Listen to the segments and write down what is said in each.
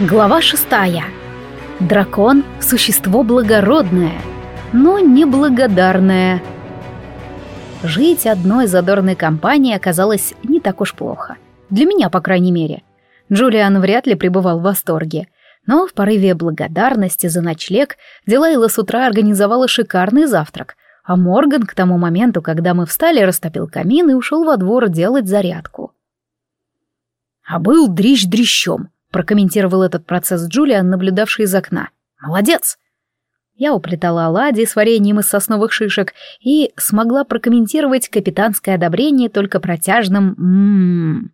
Глава шестая. Дракон — существо благородное, но неблагодарное. Жить одной задорной компанией оказалось не так уж плохо. Для меня, по крайней мере. Джулиан вряд ли пребывал в восторге. Но в порыве благодарности за ночлег Дилайла с утра организовала шикарный завтрак, а Морган к тому моменту, когда мы встали, растопил камин и ушел во двор делать зарядку. А был дрищ дрищом — прокомментировал этот процесс Джулиан, наблюдавший из окна. «Молодец!» Я уплетала оладьи с вареньем из сосновых шишек и смогла прокомментировать капитанское одобрение только протяжным «ммм».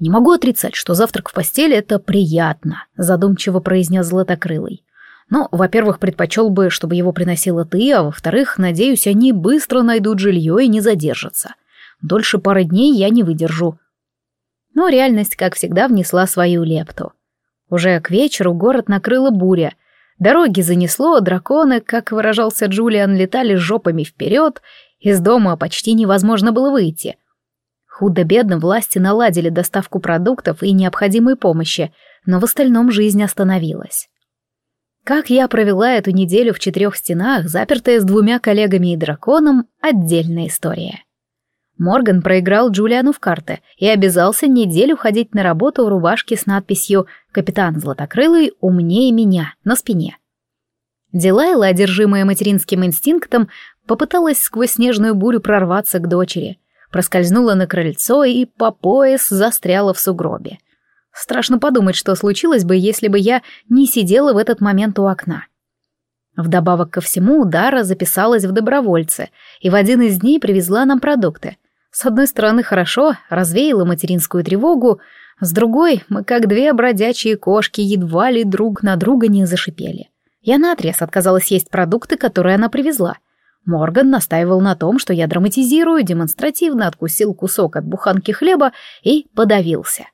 «Не могу отрицать, что завтрак в постели — это приятно», — задумчиво произнес Златокрылый. «Но, во-первых, предпочел бы, чтобы его приносила ты, а во-вторых, надеюсь, они быстро найдут жилье и не задержатся. Дольше пары дней я не выдержу. Но реальность, как всегда, внесла свою лепту. Уже к вечеру город накрыла буря. Дороги занесло, драконы, как выражался Джулиан, летали жопами вперед, из дома почти невозможно было выйти. Худо-бедно власти наладили доставку продуктов и необходимой помощи, но в остальном жизнь остановилась. Как я провела эту неделю в четырех стенах, запертая с двумя коллегами и драконом, отдельная история. Морган проиграл Джулиану в карты и обязался неделю ходить на работу в рубашке с надписью «Капитан Златокрылый умнее меня» на спине. Дилайла, одержимая материнским инстинктом, попыталась сквозь снежную бурю прорваться к дочери, проскользнула на крыльцо и по пояс застряла в сугробе. Страшно подумать, что случилось бы, если бы я не сидела в этот момент у окна. Вдобавок ко всему, Дара записалась в добровольцы и в один из дней привезла нам продукты — с одной стороны, хорошо, развеяла материнскую тревогу, с другой, мы как две бродячие кошки едва ли друг на друга не зашипели. Я наотрез отказалась есть продукты, которые она привезла. Морган настаивал на том, что я драматизирую, демонстративно откусил кусок от буханки хлеба и подавился.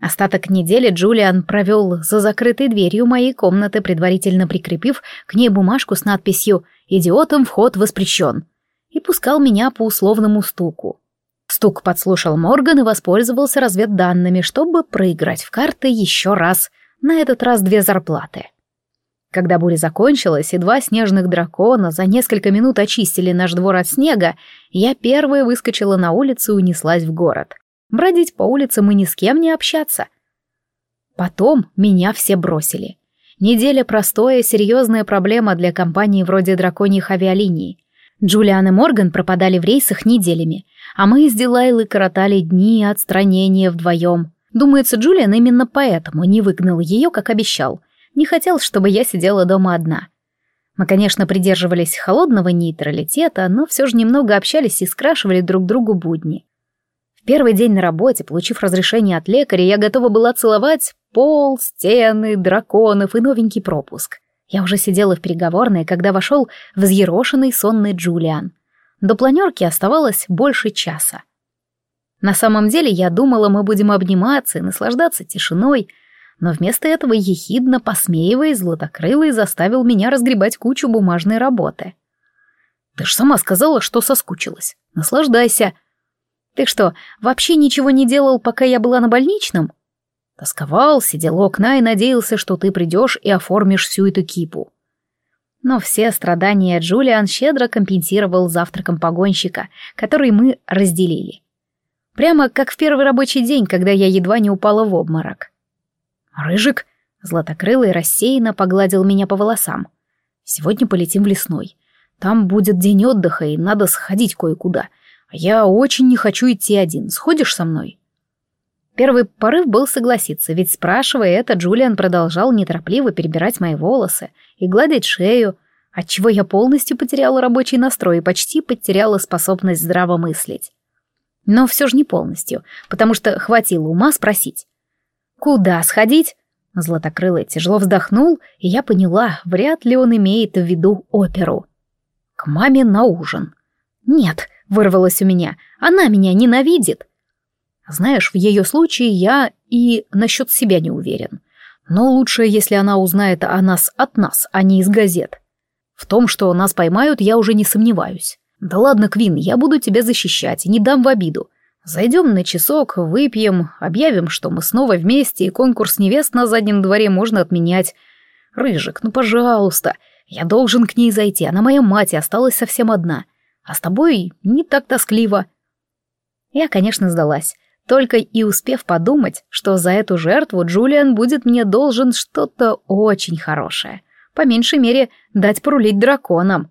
Остаток недели Джулиан провел за закрытой дверью моей комнаты, предварительно прикрепив к ней бумажку с надписью «Идиотам вход воспрещен» и пускал меня по условному стуку. Стук подслушал Морган и воспользовался разведданными, чтобы проиграть в карты еще раз, на этот раз две зарплаты. Когда буря закончилась, и два снежных дракона за несколько минут очистили наш двор от снега, я первая выскочила на улицу и унеслась в город. Бродить по улицам и ни с кем не общаться. Потом меня все бросили. Неделя простая, серьезная проблема для компании вроде драконьих авиалиний. Джулиан и Морган пропадали в рейсах неделями, а мы с Дилайлой коротали дни отстранения вдвоем. Думается, Джулиан именно поэтому не выгнал ее, как обещал. Не хотел, чтобы я сидела дома одна. Мы, конечно, придерживались холодного нейтралитета, но все же немного общались и скрашивали друг другу будни. В первый день на работе, получив разрешение от лекаря, я готова была целовать пол, стены, драконов и новенький пропуск — я уже сидела в переговорной, когда вошел взъерошенный сонный Джулиан. До планерки оставалось больше часа. На самом деле я думала, мы будем обниматься и наслаждаться тишиной, но вместо этого ехидно, посмеиваясь, златокрылый заставил меня разгребать кучу бумажной работы. «Ты ж сама сказала, что соскучилась. Наслаждайся». «Ты что, вообще ничего не делал, пока я была на больничном?» Тосковал, сидел у окна и надеялся, что ты придешь и оформишь всю эту кипу. Но все страдания Джулиан щедро компенсировал завтраком погонщика, который мы разделили. Прямо как в первый рабочий день, когда я едва не упала в обморок. «Рыжик», — златокрылый рассеянно погладил меня по волосам. «Сегодня полетим в лесной. Там будет день отдыха, и надо сходить кое-куда. А я очень не хочу идти один. Сходишь со мной?» Первый порыв был согласиться, ведь спрашивая это, Джулиан продолжал неторопливо перебирать мои волосы и гладить шею, отчего я полностью потеряла рабочий настрой и почти потеряла способность здраво мыслить. Но все же не полностью, потому что хватило ума спросить. «Куда сходить?» Златокрылый тяжело вздохнул, и я поняла, вряд ли он имеет в виду оперу. «К маме на ужин». «Нет», — вырвалось у меня, — «она меня ненавидит». Знаешь, в ее случае я и насчет себя не уверен. Но лучше, если она узнает о нас от нас, а не из газет. В том, что нас поймают, я уже не сомневаюсь. Да ладно, Квин, я буду тебя защищать не дам в обиду. Зайдем на часок, выпьем, объявим, что мы снова вместе, и конкурс невест на заднем дворе можно отменять. Рыжик, ну пожалуйста, я должен к ней зайти, она моя мать и осталась совсем одна. А с тобой не так тоскливо. Я, конечно, сдалась, только и успев подумать, что за эту жертву Джулиан будет мне должен что-то очень хорошее. По меньшей мере, дать порулить драконам.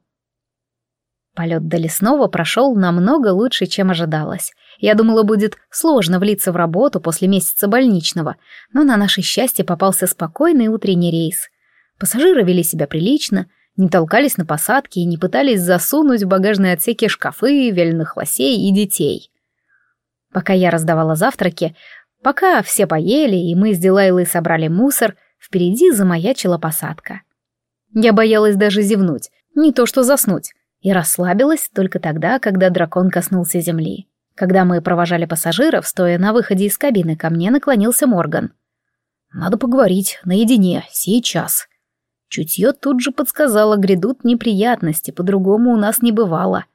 Полет до лесного прошел намного лучше, чем ожидалось. Я думала, будет сложно влиться в работу после месяца больничного, но на наше счастье попался спокойный утренний рейс. Пассажиры вели себя прилично, не толкались на посадке и не пытались засунуть в багажные отсеки шкафы, вяленых лосей и детей. Пока я раздавала завтраки, пока все поели и мы с Дилайлой собрали мусор, впереди замаячила посадка. Я боялась даже зевнуть, не то что заснуть, и расслабилась только тогда, когда дракон коснулся земли. Когда мы провожали пассажиров, стоя на выходе из кабины, ко мне наклонился Морган. «Надо поговорить, наедине, сейчас». Чутье тут же подсказало, грядут неприятности, по-другому у нас не бывало.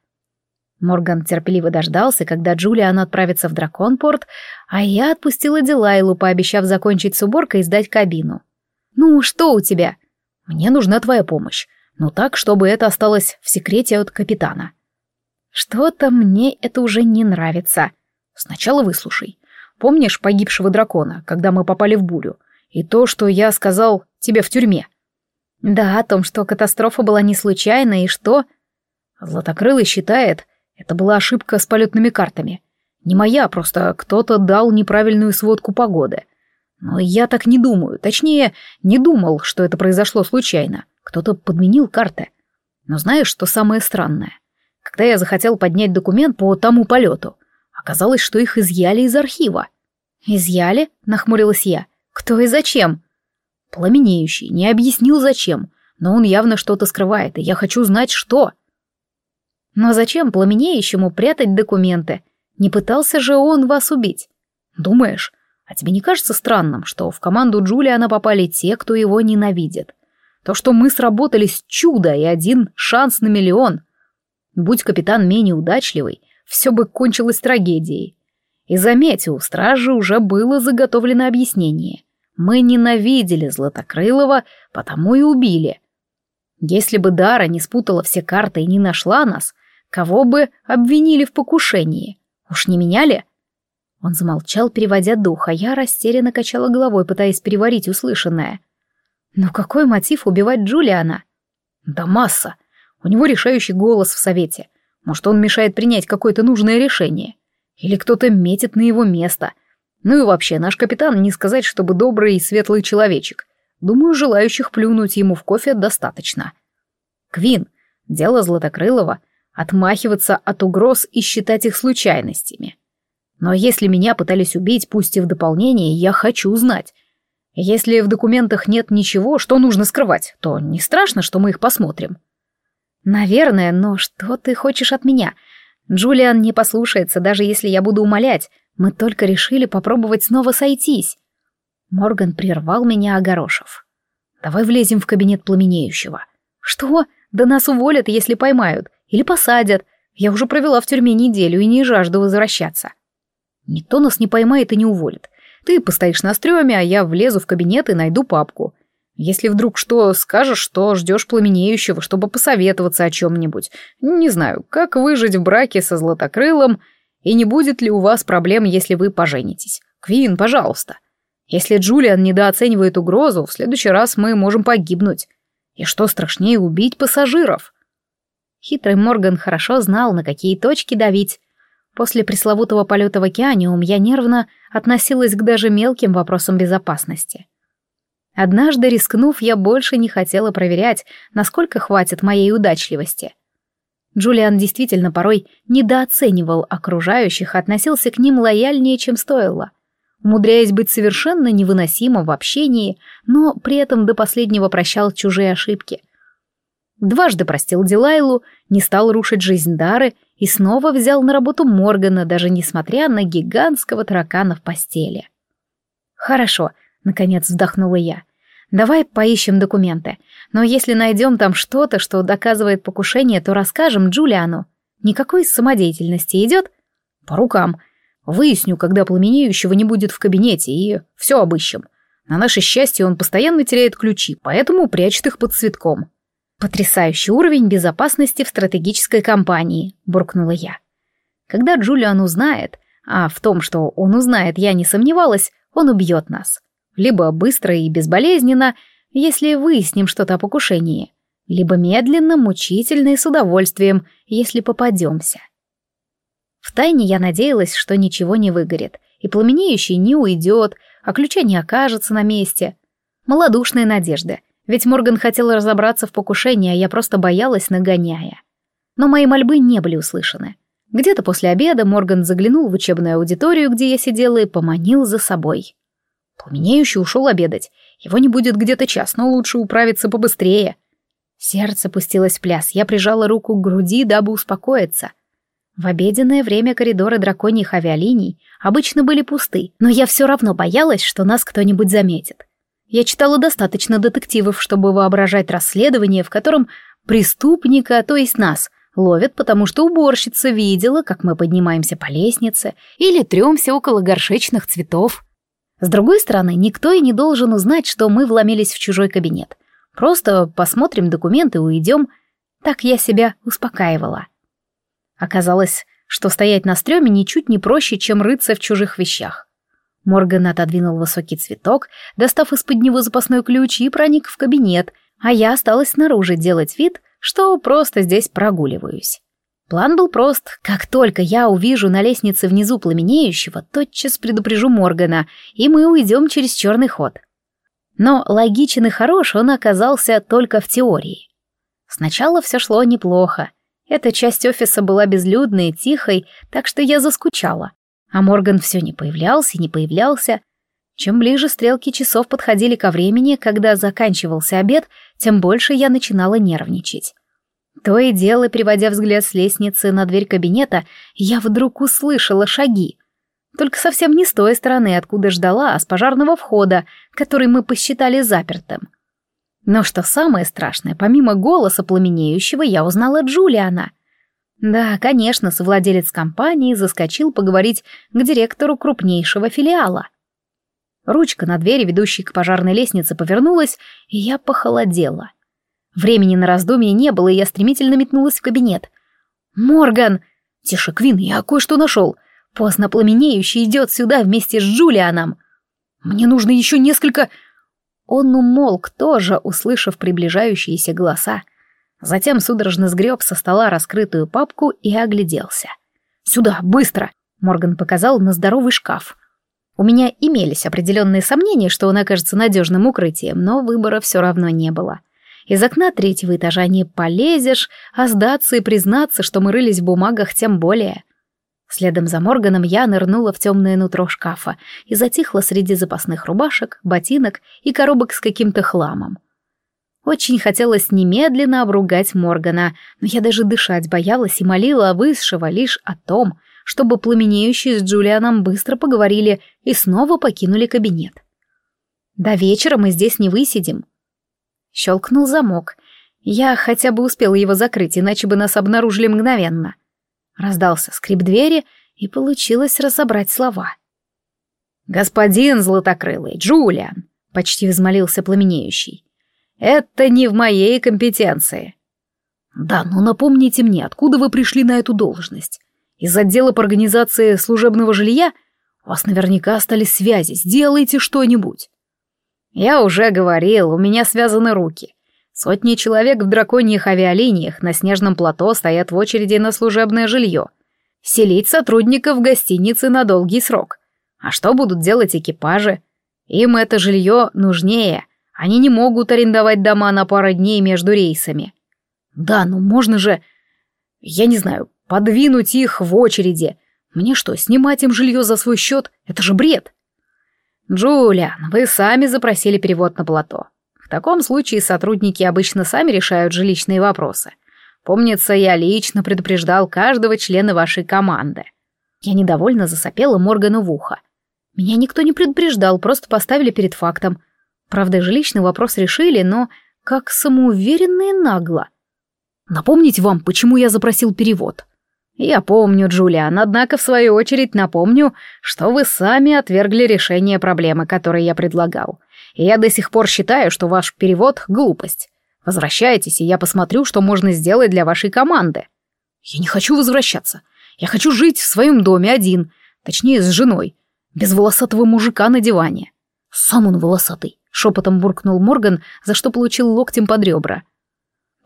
Морган терпеливо дождался, когда Джулиан отправится в Драконпорт, а я отпустила Дилайлу, пообещав закончить с уборкой и сдать кабину. «Ну, что у тебя?» «Мне нужна твоя помощь, но так, чтобы это осталось в секрете от капитана». «Что-то мне это уже не нравится». «Сначала выслушай. Помнишь погибшего дракона, когда мы попали в бурю? И то, что я сказал тебе в тюрьме?» Да, о том, что катастрофа была не случайной и что... Златокрылый считает, это была ошибка с полетными картами. Не моя, просто кто-то дал неправильную сводку погоды. Но я так не думаю, точнее, не думал, что это произошло случайно. Кто-то подменил карты. Но знаешь, что самое странное? Когда я захотел поднять документ по тому полету, оказалось, что их изъяли из архива. «Изъяли?» — нахмурилась я. «Кто и зачем?» Пламенеющий, не объяснил зачем, но он явно что-то скрывает, и я хочу знать, что. Но зачем пламенеющему прятать документы? Не пытался же он вас убить? Думаешь, а тебе не кажется странным, что в команду Джулиана попали те, кто его ненавидит? То, что мы сработались чудо и один шанс на миллион. Будь капитан менее удачливый, все бы кончилось трагедией. И заметь, у стражи уже было заготовлено объяснение — мы ненавидели Златокрылова, потому и убили. Если бы Дара не спутала все карты и не нашла нас, кого бы обвинили в покушении? Уж не меняли? Он замолчал, переводя дух, а я растерянно качала головой, пытаясь переварить услышанное. Но какой мотив убивать Джулиана? Да масса. У него решающий голос в совете. Может, он мешает принять какое-то нужное решение. Или кто-то метит на его место. Ну и вообще, наш капитан не сказать, чтобы добрый и светлый человечек. Думаю, желающих плюнуть ему в кофе достаточно. Квин, дело Златокрылова — отмахиваться от угроз и считать их случайностями. Но если меня пытались убить, пусть и в дополнение, я хочу знать. Если в документах нет ничего, что нужно скрывать, то не страшно, что мы их посмотрим. Наверное, но что ты хочешь от меня? Джулиан не послушается, даже если я буду умолять. Мы только решили попробовать снова сойтись. Морган прервал меня, огорошив. Давай влезем в кабинет пламенеющего. Что? Да нас уволят, если поймают. Или посадят. Я уже провела в тюрьме неделю и не жажду возвращаться. Никто нас не поймает и не уволит. Ты постоишь на стреме, а я влезу в кабинет и найду папку. Если вдруг что скажешь, что ждешь пламенеющего, чтобы посоветоваться о чем-нибудь. Не знаю, как выжить в браке со златокрылым и не будет ли у вас проблем, если вы поженитесь? Квин, пожалуйста. Если Джулиан недооценивает угрозу, в следующий раз мы можем погибнуть. И что страшнее, убить пассажиров. Хитрый Морган хорошо знал, на какие точки давить. После пресловутого полета в океаниум я нервно относилась к даже мелким вопросам безопасности. Однажды, рискнув, я больше не хотела проверять, насколько хватит моей удачливости — Джулиан действительно порой недооценивал окружающих, относился к ним лояльнее, чем стоило, умудряясь быть совершенно невыносимым в общении, но при этом до последнего прощал чужие ошибки. Дважды простил Дилайлу, не стал рушить жизнь Дары и снова взял на работу Моргана, даже несмотря на гигантского таракана в постели. «Хорошо», — наконец вздохнула я, — Давай поищем документы. Но если найдем там что-то, что доказывает покушение, то расскажем Джулиану. Никакой самодеятельности идет? По рукам. Выясню, когда пламенеющего не будет в кабинете, и все обыщем. На наше счастье он постоянно теряет ключи, поэтому прячет их под цветком. «Потрясающий уровень безопасности в стратегической компании», — буркнула я. «Когда Джулиан узнает, а в том, что он узнает, я не сомневалась, он убьет нас. Либо быстро и безболезненно, если выясним что-то о покушении, либо медленно, мучительно и с удовольствием, если попадемся». Втайне я надеялась, что ничего не выгорит, и пламенеющий не уйдет, а ключа не окажется на месте. Молодушная надежда — ведь Морган хотел разобраться в покушении, а я просто боялась, нагоняя. Но мои мольбы не были услышаны. Где-то после обеда Морган заглянул в учебную аудиторию, где я сидела, и поманил за собой. Пламенеющий ушел обедать. Его не будет где-то час, но лучше управиться побыстрее. Сердце пустилось в пляс, я прижала руку к груди, дабы успокоиться. В обеденное время коридоры драконьих авиалиний обычно были пусты, но я все равно боялась, что нас кто-нибудь заметит. Я читала достаточно детективов, чтобы воображать расследование, в котором преступника, то есть нас, ловят, потому что уборщица видела, как мы поднимаемся по лестнице или трёмся около горшечных цветов. С другой стороны, никто и не должен узнать, что мы вломились в чужой кабинет. Просто посмотрим документы и уйдем. Так я себя успокаивала. Оказалось, что стоять на стреме ничуть не проще, чем рыться в чужих вещах. Морган отодвинул высокий цветок, достав из-под него запасной ключ и проник в кабинет, а я осталась снаружи делать вид, что просто здесь прогуливаюсь. План был прост. Как только я увижу на лестнице внизу пламенеющего, тотчас предупрежу Моргана, и мы уйдем через черный ход. Но логичен и хорош он оказался только в теории. Сначала все шло неплохо. Эта часть офиса была безлюдной и тихой, так что я заскучала. А Морган все не появлялся и не появлялся. Чем ближе стрелки часов подходили ко времени, когда заканчивался обед, тем больше я начинала нервничать. То и дело, приводя взгляд с лестницы на дверь кабинета, я вдруг услышала шаги. Только совсем не с той стороны, откуда ждала, а с пожарного входа, который мы посчитали запертым. Но что самое страшное, помимо голоса пламенеющего, я узнала Джулиана — да, конечно, совладелец компании заскочил поговорить к директору крупнейшего филиала. Ручка на двери, ведущей к пожарной лестнице, повернулась, и я похолодела. Времени на раздумье не было, и я стремительно метнулась в кабинет. «Морган!» «Тише, Квин, я кое-что нашел. Поздно пламенеющий идет сюда вместе с Джулианом. Мне нужно еще несколько...» Он умолк тоже, услышав приближающиеся голоса. Затем судорожно сгреб со стола раскрытую папку и огляделся. «Сюда, быстро!» — Морган показал на здоровый шкаф. У меня имелись определенные сомнения, что он окажется надежным укрытием, но выбора все равно не было. Из окна третьего этажа не полезешь, а сдаться и признаться, что мы рылись в бумагах, тем более. Следом за Морганом я нырнула в темное нутро шкафа и затихла среди запасных рубашек, ботинок и коробок с каким-то хламом. Очень хотелось немедленно обругать Моргана, но я даже дышать боялась и молила высшего лишь о том, чтобы пламенеющие с Джулианом быстро поговорили и снова покинули кабинет. «До вечера мы здесь не высидим». Щелкнул замок. Я хотя бы успела его закрыть, иначе бы нас обнаружили мгновенно. Раздался скрип двери, и получилось разобрать слова. «Господин Златокрылый, Джулиан!» — почти взмолился пламенеющий. Это не в моей компетенции. Да, но напомните мне, откуда вы пришли на эту должность? Из отдела по организации служебного жилья? У вас наверняка остались связи, сделайте что-нибудь. Я уже говорил, у меня связаны руки. Сотни человек в драконьих авиалиниях на снежном плато стоят в очереди на служебное жилье. Селить сотрудников в гостинице на долгий срок. А что будут делать экипажи? Им это жилье нужнее, они не могут арендовать дома на пару дней между рейсами. Да, ну можно же, я не знаю, подвинуть их в очереди. Мне что, снимать им жилье за свой счет? Это же бред. Джулиан, вы сами запросили перевод на плато. В таком случае сотрудники обычно сами решают жилищные вопросы. Помнится, я лично предупреждал каждого члена вашей команды. Я недовольно засопела Моргану в ухо. Меня никто не предупреждал, просто поставили перед фактом. Правда, жилищный вопрос решили, но как самоуверенно и нагло. Напомнить вам, почему я запросил перевод. Я помню, Джулиан, однако, в свою очередь, напомню, что вы сами отвергли решение проблемы, которую я предлагал. И я до сих пор считаю, что ваш перевод — глупость. Возвращайтесь, и я посмотрю, что можно сделать для вашей команды. Я не хочу возвращаться. Я хочу жить в своем доме один, точнее, с женой, без волосатого мужика на диване. Сам он волосатый, шепотом буркнул Морган, за что получил локтем под ребра.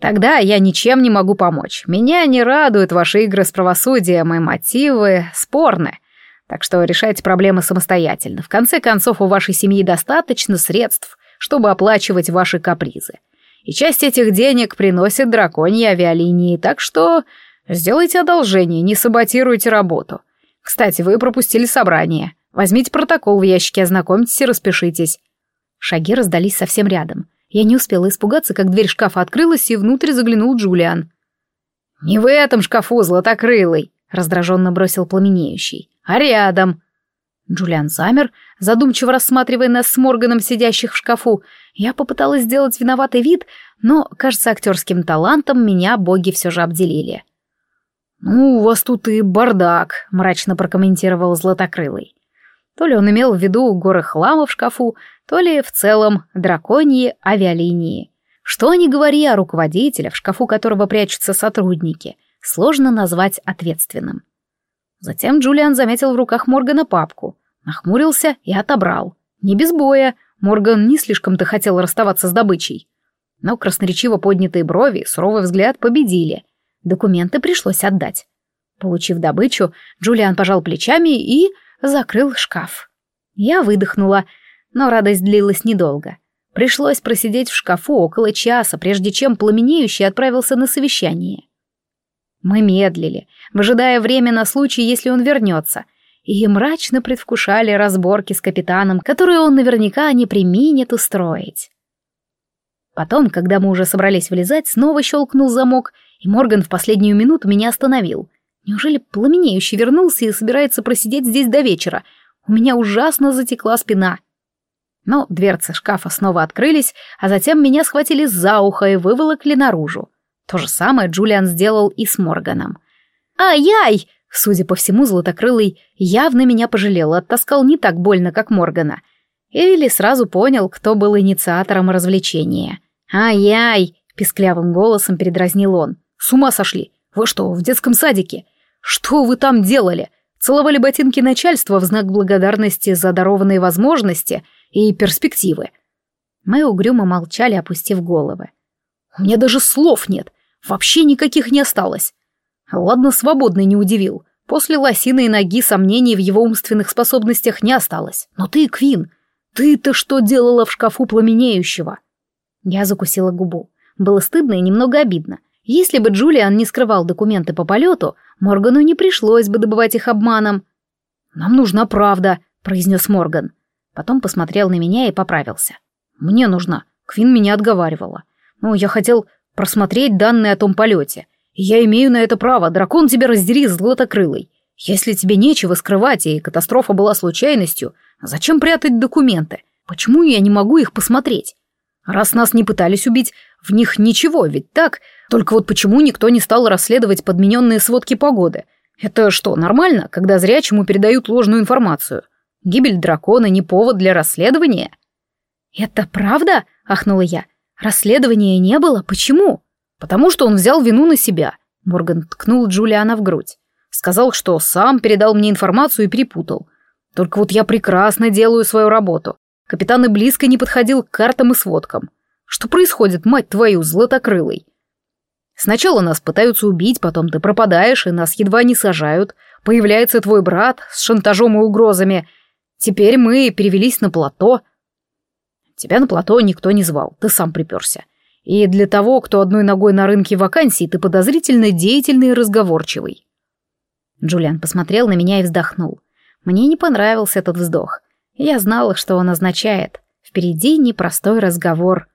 Тогда я ничем не могу помочь. Меня не радуют ваши игры с правосудием, и мотивы спорны. Так что решайте проблемы самостоятельно. В конце концов, у вашей семьи достаточно средств, чтобы оплачивать ваши капризы. И часть этих денег приносит драконьи авиалинии, так что сделайте одолжение, не саботируйте работу. Кстати, вы пропустили собрание. Возьмите протокол в ящике, ознакомьтесь и распишитесь. Шаги раздались совсем рядом. Я не успела испугаться, как дверь шкафа открылась, и внутрь заглянул Джулиан. «Не в этом шкафу, златокрылый!» — раздраженно бросил пламенеющий. «А рядом!» Джулиан замер, задумчиво рассматривая нас с Морганом, сидящих в шкафу. Я попыталась сделать виноватый вид, но, кажется, актерским талантом меня боги все же обделили. «Ну, у вас тут и бардак», — мрачно прокомментировал Златокрылый. То ли он имел в виду горы хлама в шкафу, то ли в целом драконьи авиалинии. Что ни говори о руководителе, в шкафу которого прячутся сотрудники, сложно назвать ответственным. Затем Джулиан заметил в руках Моргана папку, нахмурился и отобрал. Не без боя, Морган не слишком-то хотел расставаться с добычей. Но красноречиво поднятые брови суровый взгляд победили. Документы пришлось отдать. Получив добычу, Джулиан пожал плечами и закрыл шкаф. Я выдохнула, но радость длилась недолго. Пришлось просидеть в шкафу около часа, прежде чем пламенеющий отправился на совещание. Мы медлили, выжидая время на случай, если он вернется, и мрачно предвкушали разборки с капитаном, которые он наверняка не применит устроить. Потом, когда мы уже собрались вылезать, снова щелкнул замок, и Морган в последнюю минуту меня остановил. Неужели пламенеющий вернулся и собирается просидеть здесь до вечера? У меня ужасно затекла спина. Но дверцы шкафа снова открылись, а затем меня схватили за ухо и выволокли наружу. То же самое Джулиан сделал и с Морганом. «Ай-яй!» Судя по всему, Златокрылый явно меня пожалел, оттаскал не так больно, как Моргана. Или сразу понял, кто был инициатором развлечения. «Ай-яй!» — писклявым голосом передразнил он. «С ума сошли! Вы что, в детском садике? Что вы там делали? Целовали ботинки начальства в знак благодарности за дарованные возможности и перспективы?» Мы угрюмо молчали, опустив головы. «У меня даже слов нет. Вообще никаких не осталось. Ладно, свободный не удивил. После лосиной ноги сомнений в его умственных способностях не осталось. Но ты, Квин, ты-то что делала в шкафу пламенеющего? Я закусила губу. Было стыдно и немного обидно. Если бы Джулиан не скрывал документы по полету, Моргану не пришлось бы добывать их обманом. «Нам нужна правда», — произнес Морган. Потом посмотрел на меня и поправился. «Мне нужна. Квин меня отговаривала. Ну, я хотел просмотреть данные о том полете. я имею на это право, дракон тебя раздери, златокрылый. Если тебе нечего скрывать, и катастрофа была случайностью, зачем прятать документы? Почему я не могу их посмотреть? Раз нас не пытались убить, в них ничего, ведь так? Только вот почему никто не стал расследовать подмененные сводки погоды? Это что, нормально, когда зрячему передают ложную информацию? Гибель дракона не повод для расследования? «Это правда?» — ахнула я. Расследования не было? Почему? Потому что он взял вину на себя. Морган ткнул Джулиана в грудь. Сказал, что сам передал мне информацию и перепутал. Только вот я прекрасно делаю свою работу. Капитан и близко не подходил к картам и сводкам. Что происходит, мать твою, златокрылый? Сначала нас пытаются убить, потом ты пропадаешь, и нас едва не сажают. Появляется твой брат с шантажом и угрозами. Теперь мы перевелись на плато — Тебя на плато никто не звал, ты сам приперся. И для того, кто одной ногой на рынке вакансий, ты подозрительно деятельный и разговорчивый. Джулиан посмотрел на меня и вздохнул. Мне не понравился этот вздох. Я знала, что он означает. Впереди непростой разговор.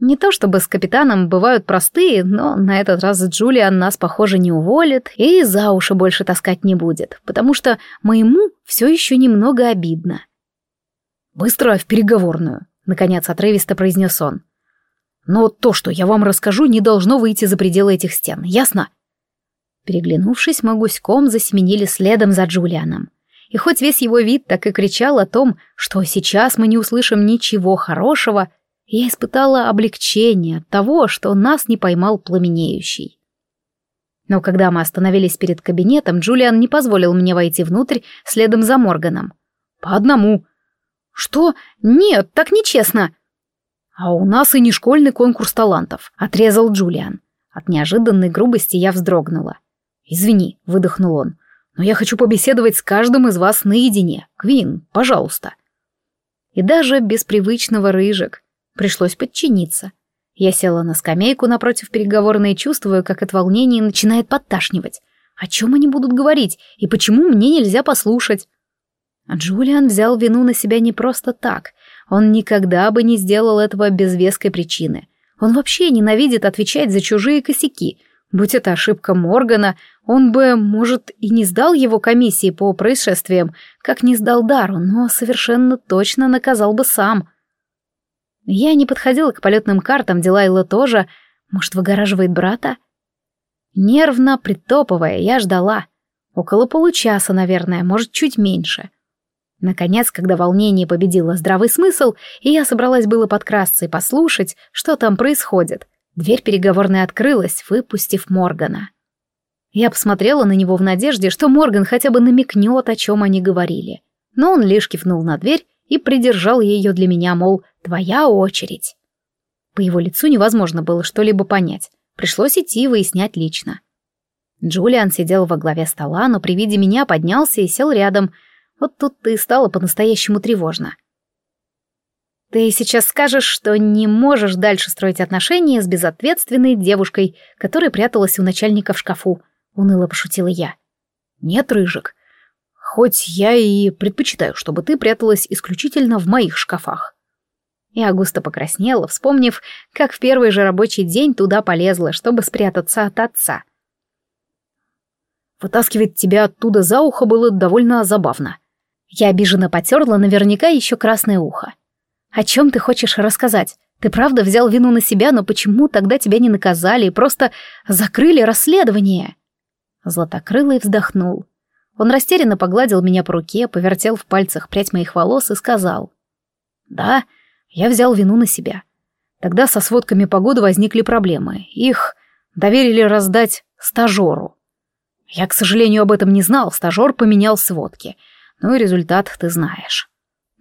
Не то чтобы с капитаном бывают простые, но на этот раз Джулиан нас, похоже, не уволит и за уши больше таскать не будет, потому что моему все еще немного обидно. «Быстро в переговорную», Наконец отрывисто произнес он. Но то, что я вам расскажу, не должно выйти за пределы этих стен, ясно? Переглянувшись, мы гуськом засеменили следом за Джулианом. И хоть весь его вид так и кричал о том, что сейчас мы не услышим ничего хорошего, я испытала облегчение от того, что нас не поймал пламенеющий. Но когда мы остановились перед кабинетом, Джулиан не позволил мне войти внутрь следом за Морганом. «По одному». «Что? Нет, так нечестно». «А у нас и не школьный конкурс талантов», — отрезал Джулиан. От неожиданной грубости я вздрогнула. «Извини», — выдохнул он, — «но я хочу побеседовать с каждым из вас наедине. Квин, пожалуйста». И даже без привычного рыжик пришлось подчиниться. Я села на скамейку напротив переговорной и чувствую, как от волнения начинает подташнивать. О чем они будут говорить и почему мне нельзя послушать? Джулиан взял вину на себя не просто так. Он никогда бы не сделал этого без веской причины. Он вообще ненавидит отвечать за чужие косяки. Будь это ошибка Моргана, он бы, может, и не сдал его комиссии по происшествиям, как не сдал Дару, но совершенно точно наказал бы сам. Я не подходила к полетным картам, Дилайла тоже. Может, выгораживает брата? Нервно притопывая, я ждала. Около получаса, наверное, может, чуть меньше. Наконец, когда волнение победило здравый смысл, и я собралась было подкрасться и послушать, что там происходит, дверь переговорной открылась, выпустив Моргана. Я посмотрела на него в надежде, что Морган хотя бы намекнет, о чем они говорили. Но он лишь кивнул на дверь и придержал ее для меня, мол, твоя очередь. По его лицу невозможно было что-либо понять. Пришлось идти выяснять лично. Джулиан сидел во главе стола, но при виде меня поднялся и сел рядом. Вот тут-то и стало по-настоящему тревожно. «Ты сейчас скажешь, что не можешь дальше строить отношения с безответственной девушкой, которая пряталась у начальника в шкафу», — уныло пошутила я. «Нет, Рыжик, хоть я и предпочитаю, чтобы ты пряталась исключительно в моих шкафах. И Агуста покраснела, вспомнив, как в первый же рабочий день туда полезла, чтобы спрятаться от отца. Вытаскивать тебя оттуда за ухо было довольно забавно. Я обиженно потерла наверняка еще красное ухо. «О чем ты хочешь рассказать? Ты правда взял вину на себя, но почему тогда тебя не наказали и просто закрыли расследование?» Златокрылый вздохнул. Он растерянно погладил меня по руке, повертел в пальцах прядь моих волос и сказал. «Да, я взял вину на себя. Тогда со сводками погоды возникли проблемы. Их доверили раздать стажеру. Я, к сожалению, об этом не знал, стажер поменял сводки. Ну и результат ты знаешь.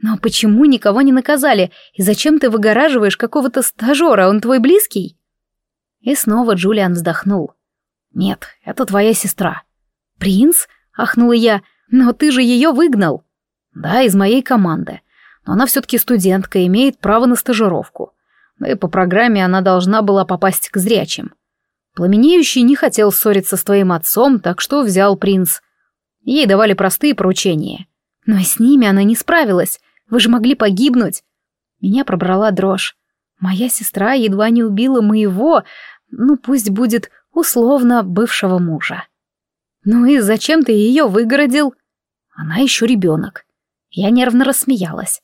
Но почему никого не наказали? И зачем ты выгораживаешь какого-то стажера? Он твой близкий? И снова Джулиан вздохнул. Нет, это твоя сестра. Принц? Ахнула я. Но ты же ее выгнал. Да, из моей команды но она все-таки студентка и имеет право на стажировку. Да и по программе она должна была попасть к зрячим. Пламенеющий не хотел ссориться с твоим отцом, так что взял принц. Ей давали простые поручения. Но с ними она не справилась. Вы же могли погибнуть. Меня пробрала дрожь. Моя сестра едва не убила моего, ну пусть будет условно бывшего мужа. Ну и зачем ты ее выгородил? Она еще ребенок. Я нервно рассмеялась.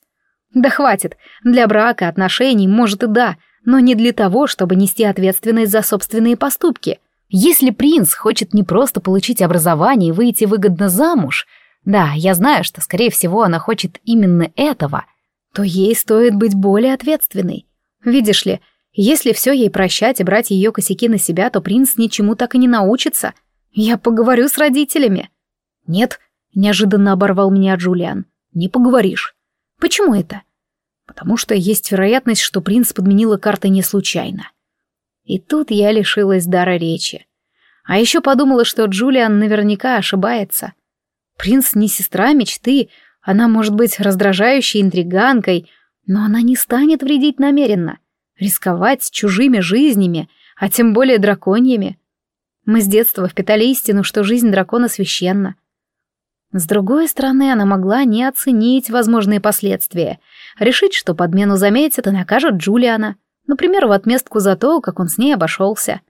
Да хватит, для брака, отношений, может и да, но не для того, чтобы нести ответственность за собственные поступки. Если принц хочет не просто получить образование и выйти выгодно замуж, да, я знаю, что, скорее всего, она хочет именно этого, то ей стоит быть более ответственной. Видишь ли, если все ей прощать и брать ее косяки на себя, то принц ничему так и не научится. Я поговорю с родителями. Нет, неожиданно оборвал меня Джулиан. Не поговоришь. Почему это? Потому что есть вероятность, что принц подменила карты не случайно. И тут я лишилась дара речи. А еще подумала, что Джулиан наверняка ошибается. Принц не сестра мечты, она может быть раздражающей интриганкой, но она не станет вредить намеренно, рисковать чужими жизнями, а тем более драконьями. Мы с детства впитали истину, что жизнь дракона священна. С другой стороны, она могла не оценить возможные последствия, решить, что подмену заметит и накажет Джулиана, например, в отместку за то, как он с ней обошелся.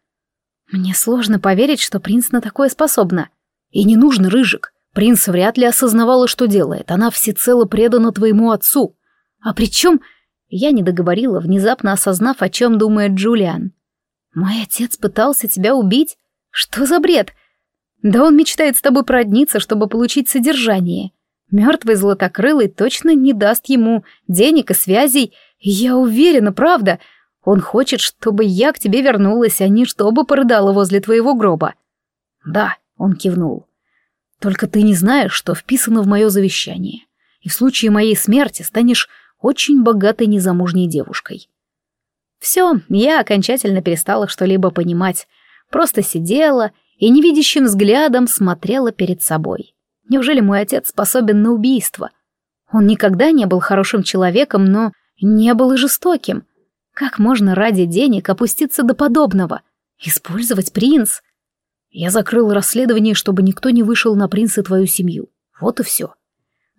Мне сложно поверить, что принц на такое способна. И не нужно рыжик. Принц вряд ли осознавала, что делает. Она всецело предана твоему отцу. А причем я не договорила, внезапно осознав, о чем думает Джулиан. Мой отец пытался тебя убить? Что за бред? Да он мечтает с тобой продниться, чтобы получить содержание. Мертвый златокрылый точно не даст ему денег и связей. Я уверена, правда. Он хочет, чтобы я к тебе вернулась, а не чтобы порыдала возле твоего гроба. Да, он кивнул. Только ты не знаешь, что вписано в мое завещание. И в случае моей смерти станешь очень богатой незамужней девушкой. Все, я окончательно перестала что-либо понимать. Просто сидела и невидящим взглядом смотрела перед собой. Неужели мой отец способен на убийство? Он никогда не был хорошим человеком, но не был и жестоким. Как можно ради денег опуститься до подобного? Использовать принц? Я закрыл расследование, чтобы никто не вышел на принца твою семью. Вот и все.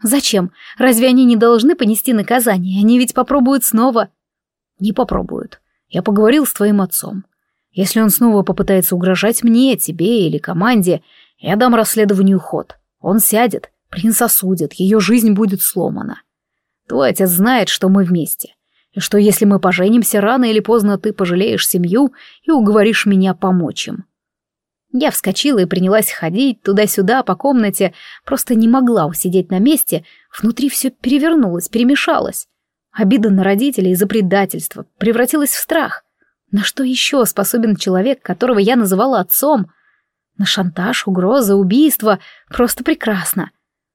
Зачем? Разве они не должны понести наказание? Они ведь попробуют снова. Не попробуют. Я поговорил с твоим отцом. Если он снова попытается угрожать мне, тебе или команде, я дам расследованию ход. Он сядет, принц осудит, ее жизнь будет сломана. Твой отец знает, что мы вместе. И что если мы поженимся, рано или поздно ты пожалеешь семью и уговоришь меня помочь им. Я вскочила и принялась ходить туда-сюда по комнате, просто не могла усидеть на месте, внутри все перевернулось, перемешалось. Обида на родителей из-за предательства превратилась в страх. На что еще способен человек, которого я называла отцом? На шантаж, угрозы, убийство. Просто прекрасно.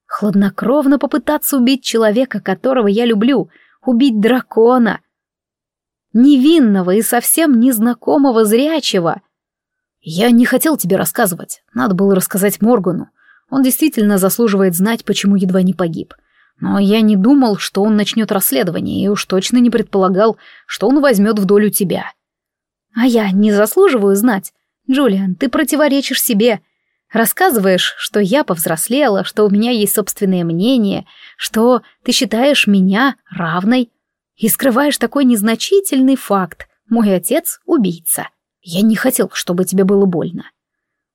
Хладнокровно попытаться убить человека, которого я люблю. Убить дракона. Невинного и совсем незнакомого зрячего — «Я не хотел тебе рассказывать. Надо было рассказать Моргану. Он действительно заслуживает знать, почему едва не погиб. Но я не думал, что он начнет расследование, и уж точно не предполагал, что он возьмет в долю тебя». «А я не заслуживаю знать. Джулиан, ты противоречишь себе. Рассказываешь, что я повзрослела, что у меня есть собственное мнение, что ты считаешь меня равной, и скрываешь такой незначительный факт. Мой отец — убийца. Я не хотел, чтобы тебе было больно.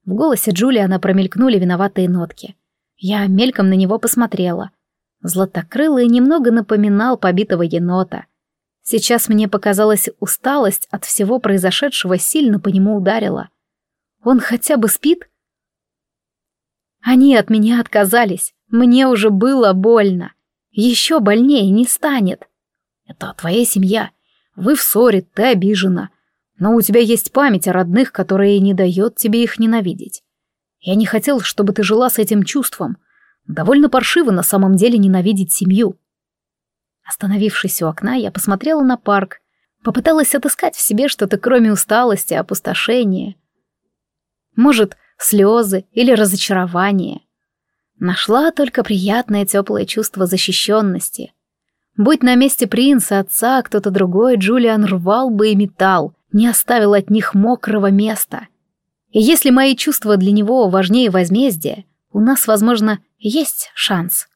В голосе Джулиана промелькнули виноватые нотки. Я мельком на него посмотрела. Златокрылый немного напоминал побитого енота. Сейчас мне показалась усталость от всего произошедшего сильно по нему ударила. Он хотя бы спит? Они от меня отказались. Мне уже было больно. Еще больнее не станет. Это твоя семья. Вы в ссоре, ты обижена. Но у тебя есть память о родных, которая не дает тебе их ненавидеть. Я не хотел, чтобы ты жила с этим чувством. Довольно паршиво на самом деле ненавидеть семью. Остановившись у окна, я посмотрела на парк, попыталась отыскать в себе что-то кроме усталости, опустошения. Может, слезы или разочарование. Нашла только приятное теплое чувство защищенности. Будь на месте принца, отца, кто-то другой, Джулиан рвал бы и металл, не оставил от них мокрого места. И если мои чувства для него важнее возмездия, у нас, возможно, есть шанс.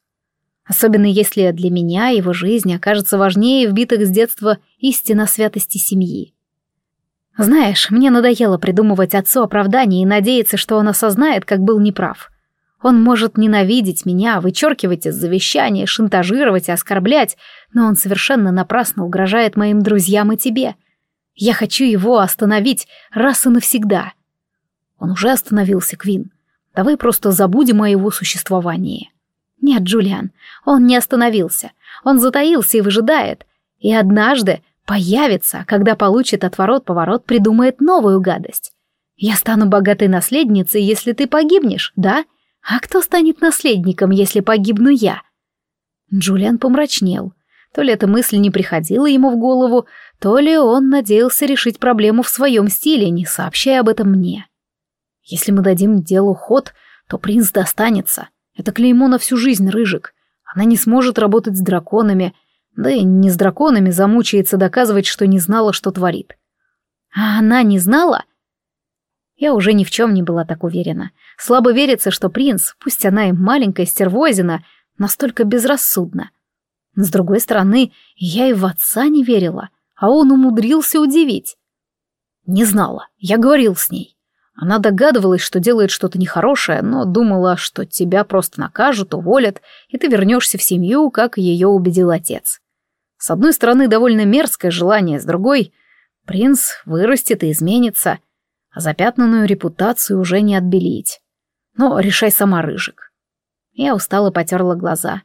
Особенно если для меня его жизнь окажется важнее вбитых с детства истина святости семьи. Знаешь, мне надоело придумывать отцу оправдание и надеяться, что он осознает, как был неправ. Он может ненавидеть меня, вычеркивать из завещания, шантажировать и оскорблять, но он совершенно напрасно угрожает моим друзьям и тебе — я хочу его остановить раз и навсегда. Он уже остановился, Квин. Давай просто забудем о его существовании. Нет, Джулиан, он не остановился. Он затаился и выжидает. И однажды появится, когда получит отворот-поворот, придумает новую гадость. Я стану богатой наследницей, если ты погибнешь, да? А кто станет наследником, если погибну я? Джулиан помрачнел. То ли эта мысль не приходила ему в голову, то ли он надеялся решить проблему в своем стиле, не сообщая об этом мне. Если мы дадим делу ход, то принц достанется. Это клеймо на всю жизнь, Рыжик. Она не сможет работать с драконами, да и не с драконами замучается доказывать, что не знала, что творит. А она не знала? Я уже ни в чем не была так уверена. Слабо верится, что принц, пусть она и маленькая стервозина, настолько безрассудна. С другой стороны, я и в отца не верила, а он умудрился удивить. Не знала, я говорил с ней. Она догадывалась, что делает что-то нехорошее, но думала, что тебя просто накажут, уволят, и ты вернешься в семью, как ее убедил отец. С одной стороны, довольно мерзкое желание, с другой — принц вырастет и изменится, а запятнанную репутацию уже не отбелить. Но решай сама, Рыжик. Я устало потерла глаза.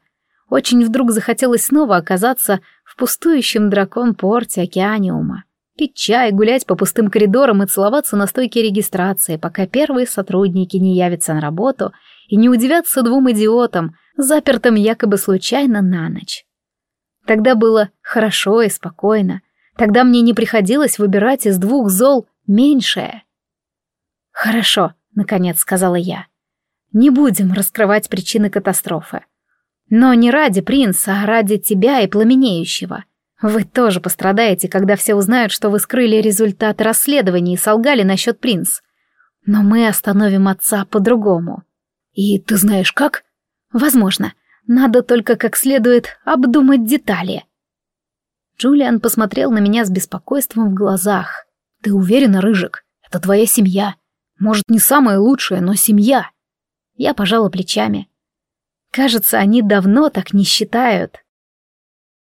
Очень вдруг захотелось снова оказаться в пустующем дракон-порте океаниума. Пить чай, гулять по пустым коридорам и целоваться на стойке регистрации, пока первые сотрудники не явятся на работу и не удивятся двум идиотам, запертым якобы случайно на ночь. Тогда было хорошо и спокойно. Тогда мне не приходилось выбирать из двух зол меньшее. «Хорошо», — наконец сказала я. «Не будем раскрывать причины катастрофы. Но не ради принца, а ради тебя и пламенеющего. Вы тоже пострадаете, когда все узнают, что вы скрыли результаты расследования и солгали насчет принц. Но мы остановим отца по-другому. И ты знаешь как? Возможно. Надо только как следует обдумать детали. Джулиан посмотрел на меня с беспокойством в глазах. Ты уверена, Рыжик? Это твоя семья. Может, не самая лучшая, но семья. Я пожала плечами. Кажется, они давно так не считают.